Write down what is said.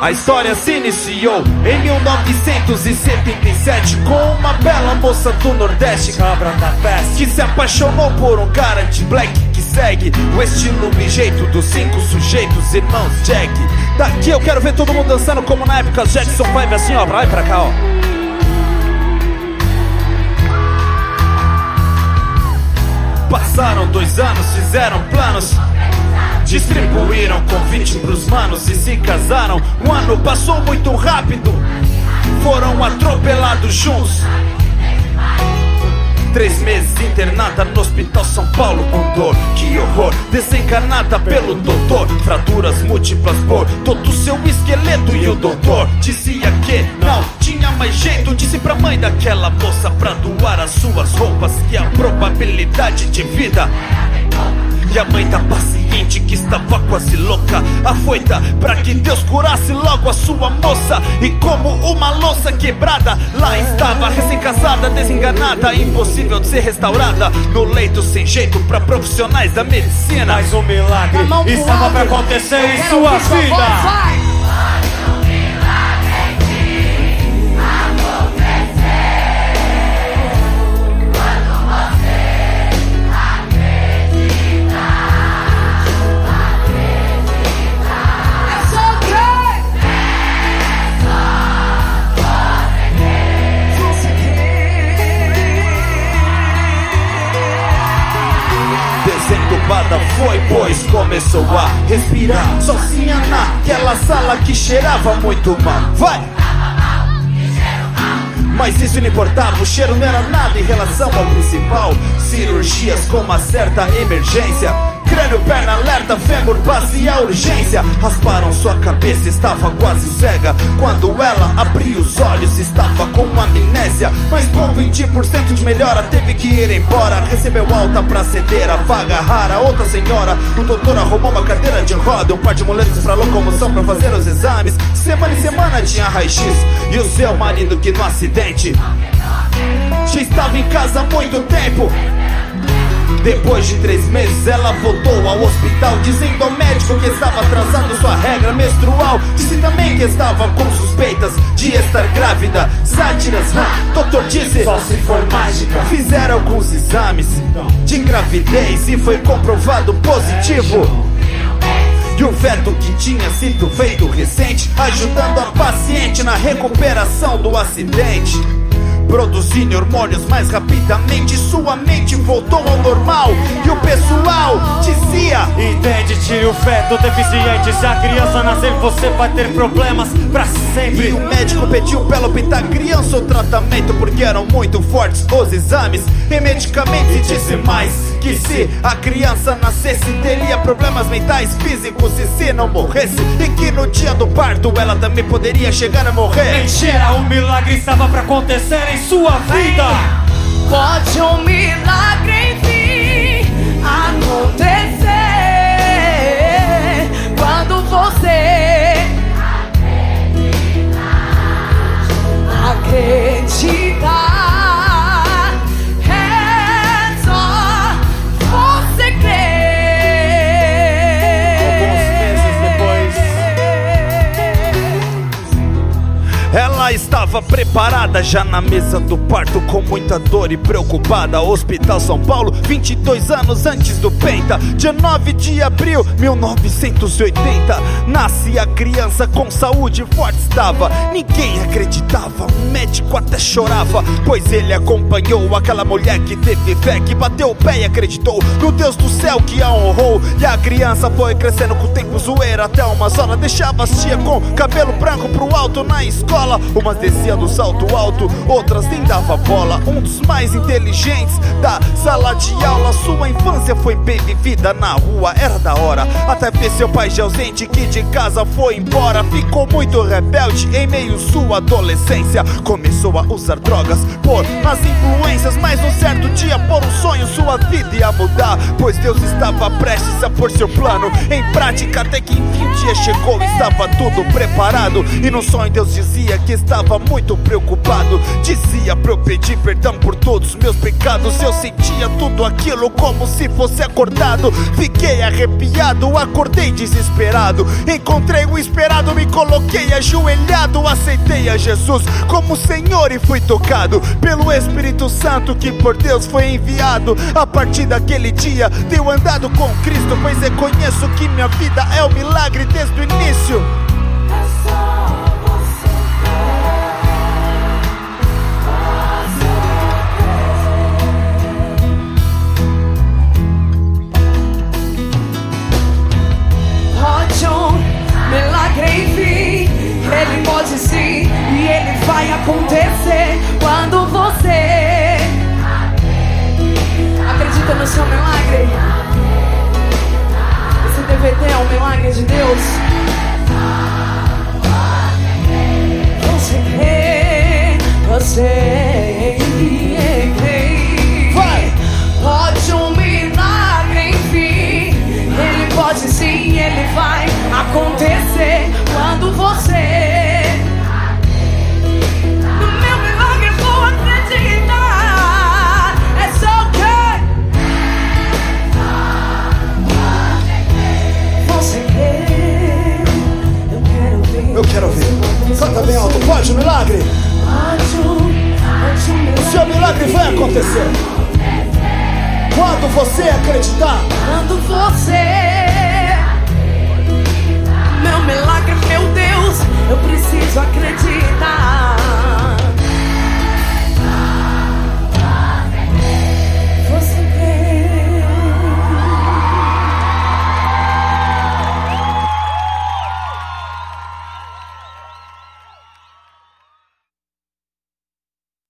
A história se iniciou em 1977 com uma bela moça do Nordeste, Cabra da festa. que se apaixonou por um cara de black que segue o estilo e jeito dos cinco sujeitos irmãos Jack. Daqui eu quero ver todo mundo dançando como na época Jackson 5 assim, ó, vai pra cá, ó. Passaram dois anos, fizeram planos. Distribuíram convite pros manos e se casaram. Um ano passou muito rápido. Foram atropelados juntos. Três meses internada no hospital São Paulo com dor. Que horror, desencarnada pelo doutor. Fraturas múltiplas por todo seu esqueleto. E o doutor dizia que não tinha mais jeito. Disse pra mãe daquela moça pra doar as suas roupas. Que a probabilidade de vida e a mãe da paciente que estava quase louca Afoita pra que Deus curasse logo a sua moça. E como uma louça quebrada Lá estava recém-casada, desenganada Impossível de ser restaurada No leito sem jeito pra profissionais da medicina. Mais um milagre estava pra acontecer em sua vida. Desentubada foi, pois começou a respirar Sozinha naquela sala que cheirava muito mal Vai! Mas isso não importava, o cheiro não era nada em relação ao principal. Cirurgias com uma certa emergência. Crânio, perna alerta, fêmur, base a urgência. Rasparam sua cabeça, estava quase cega. Quando ela abriu os olhos, estava com amnésia. Mas com 20% de melhora, teve que ir embora. Recebeu alta pra ceder a vaga rara. Outra senhora, o doutor arrumou uma cadeira de roda Um par de muletas pra locomoção pra fazer os exames. Semana em semana tinha raio-x. E o seu marido que no acidente Já estava em casa há muito tempo depois de três meses, ela voltou ao hospital, dizendo ao médico que estava atrasando sua regra menstrual. Disse também que estava com suspeitas de estar grávida. Sátiras, hã? doutor disse. Só se for mágica. Fizeram alguns exames de gravidez e foi comprovado positivo. E o feto que tinha sido feito recente, ajudando a paciente na recuperação do acidente. Produzindo hormônios mais rapidamente, sua mente voltou ao normal. E o pessoal dizia: Entende, tire o feto deficiente. Se a criança nascer, você vai ter problemas pra E sempre. o médico pediu pra ela optar criança ou tratamento Porque eram muito fortes os exames e medicamentos E disse mais que se a criança nascesse Teria problemas mentais, físicos e se não morresse E que no dia do parto ela também poderia chegar a morrer Mentira, um milagre estava pra acontecer em sua vida. Pode um milagre preparada já na mesa do parto com muita dor e preocupada. Hospital São Paulo, 22 anos antes do Penta. Dia 9 de abril 1980. Nasce a criança com saúde forte estava. Ninguém acreditava, o médico até chorava, pois ele acompanhou aquela mulher que teve fé, que bateu o pé e acreditou no Deus do céu que a honrou. E a criança foi crescendo com o tempo zoeira até umas horas deixava as tia com cabelo branco pro alto na escola. Umas descia do salto alto, outras nem dava bola. Um dos mais inteligentes da sala de aula. Sua infância foi bem vivida na rua, era da hora. Até ver seu pai já ausente que de casa foi embora. Ficou muito rebelde em meio sua adolescência. Começou a usar drogas por nas influências. Mas um certo dia, por um sonho, sua vida ia mudar. Pois Deus estava prestes a pôr seu plano em prática. Até que enfim o dia chegou, estava tudo preparado. E no sonho Deus dizia que estava muito muito preocupado. Dizia pra eu pedir perdão por todos os meus pecados. Eu sentia tudo aquilo como se fosse acordado. Fiquei arrepiado, acordei desesperado. Encontrei o esperado, me coloquei ajoelhado. Aceitei a Jesus como Senhor e fui tocado pelo Espírito Santo que por Deus foi enviado. A partir daquele dia, tenho andado com Cristo, pois reconheço que minha vida é um milagre desde o início. Vai acontecer quando você acredita no seu milagre. Esse DVD é um milagre de Deus. Você crê, você pode, milagre. O seu milagre vai acontecer. Quando você acreditar, Quando você, meu milagre, meu Deus, eu preciso acreditar.